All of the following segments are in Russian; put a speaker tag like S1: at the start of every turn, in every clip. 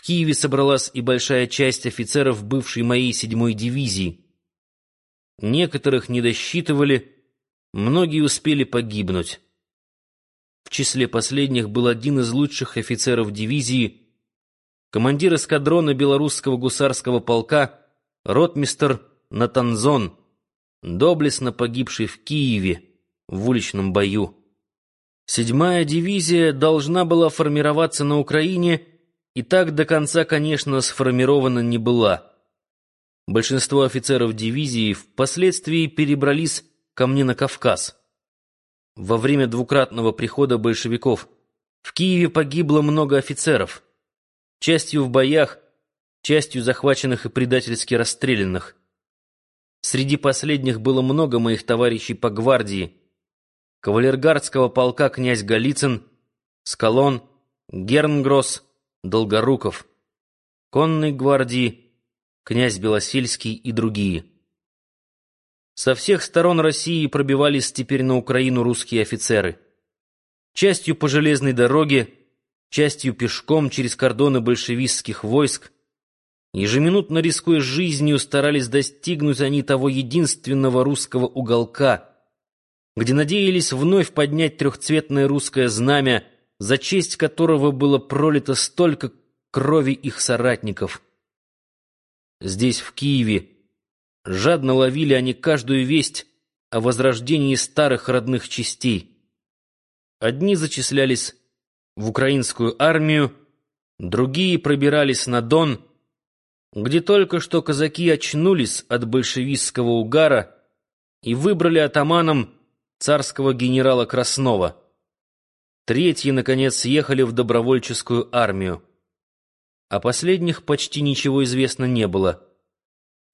S1: В Киеве собралась и большая часть офицеров бывшей моей седьмой дивизии. Некоторых не досчитывали, многие успели погибнуть. В числе последних был один из лучших офицеров дивизии, командир эскадрона белорусского гусарского полка, ротмистер Натанзон, доблестно погибший в Киеве в уличном бою. Седьмая дивизия должна была формироваться на Украине и так до конца, конечно, сформирована не была. Большинство офицеров дивизии впоследствии перебрались ко мне на Кавказ. Во время двукратного прихода большевиков в Киеве погибло много офицеров, частью в боях, частью захваченных и предательски расстрелянных. Среди последних было много моих товарищей по гвардии, кавалергардского полка князь Голицын, Скалон, Гернгросс, Долгоруков, конной гвардии, князь Белосельский и другие. Со всех сторон России пробивались теперь на Украину русские офицеры. Частью по железной дороге, частью пешком через кордоны большевистских войск. Ежеминутно рискуя жизнью, старались достигнуть они того единственного русского уголка, где надеялись вновь поднять трехцветное русское знамя, за честь которого было пролито столько крови их соратников. Здесь, в Киеве, жадно ловили они каждую весть о возрождении старых родных частей. Одни зачислялись в украинскую армию, другие пробирались на Дон, где только что казаки очнулись от большевистского угара и выбрали атаманом царского генерала Краснова. Третьи, наконец, съехали в добровольческую армию. О последних почти ничего известно не было.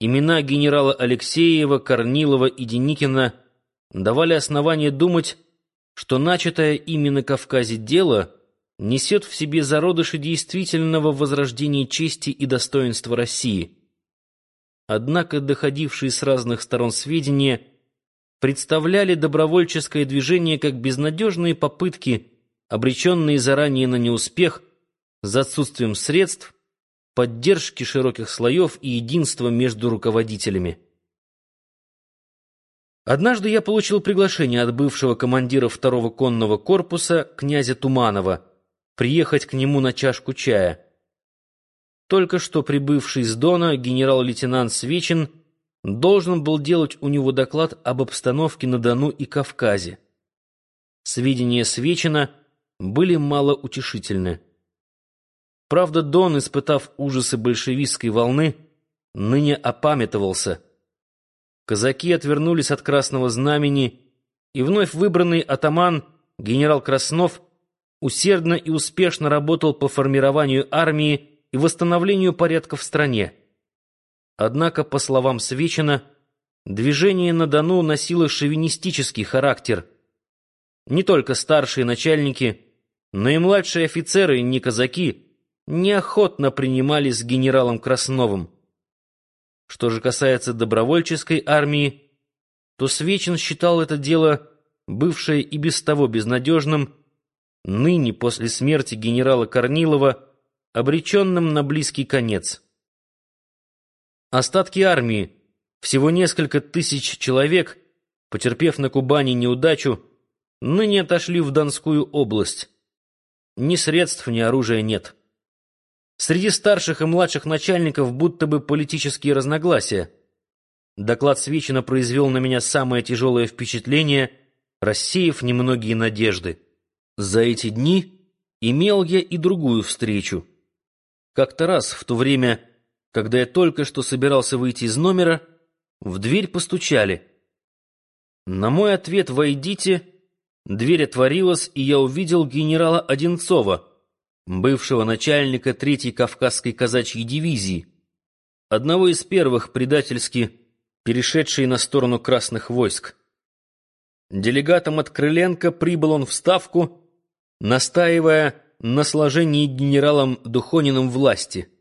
S1: Имена генерала Алексеева, Корнилова и Деникина давали основание думать, что начатое ими на Кавказе дело несет в себе зародыши действительного возрождения чести и достоинства России. Однако доходившие с разных сторон сведения представляли добровольческое движение как безнадежные попытки обреченные заранее на неуспех, за отсутствием средств, поддержки широких слоев и единства между руководителями. Однажды я получил приглашение от бывшего командира второго конного корпуса князя Туманова приехать к нему на чашку чая. Только что прибывший с Дона генерал-лейтенант Свечин должен был делать у него доклад об обстановке на Дону и Кавказе. Сведения Свечина — были малоутешительны. Правда, Дон, испытав ужасы большевистской волны, ныне опамятовался. Казаки отвернулись от красного знамени, и вновь выбранный атаман, генерал Краснов, усердно и успешно работал по формированию армии и восстановлению порядка в стране. Однако, по словам Свечина, движение на Дону носило шовинистический характер. Не только старшие начальники – но и младшие офицеры, не казаки, неохотно принимали с генералом Красновым. Что же касается добровольческой армии, то Свечин считал это дело, бывшее и без того безнадежным, ныне после смерти генерала Корнилова, обреченным на близкий конец. Остатки армии, всего несколько тысяч человек, потерпев на Кубани неудачу, ныне отошли в Донскую область. Ни средств, ни оружия нет. Среди старших и младших начальников будто бы политические разногласия. Доклад Свечина произвел на меня самое тяжелое впечатление, рассеяв немногие надежды. За эти дни имел я и другую встречу. Как-то раз, в то время, когда я только что собирался выйти из номера, в дверь постучали. На мой ответ «Войдите» Дверь отворилась, и я увидел генерала Одинцова, бывшего начальника Третьей Кавказской казачьей дивизии, одного из первых предательски перешедшей на сторону красных войск. Делегатом от Крыленко прибыл он в Ставку, настаивая на сложении генералом Духониным власти —